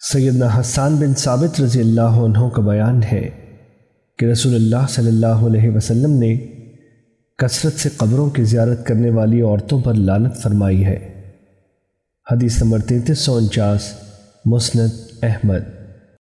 سیدنا حسان بن ثابت رضی اللہ عنہ کا بیان ہے کہ رسول اللہ صلی اللہ علیہ وسلم نے کثرت سے قبروں کی زیارت کرنے والی عورتوں پر لانت فرمائی ہے۔ حدیث نمبر تینتیس سو انچاس، مسند احمد۔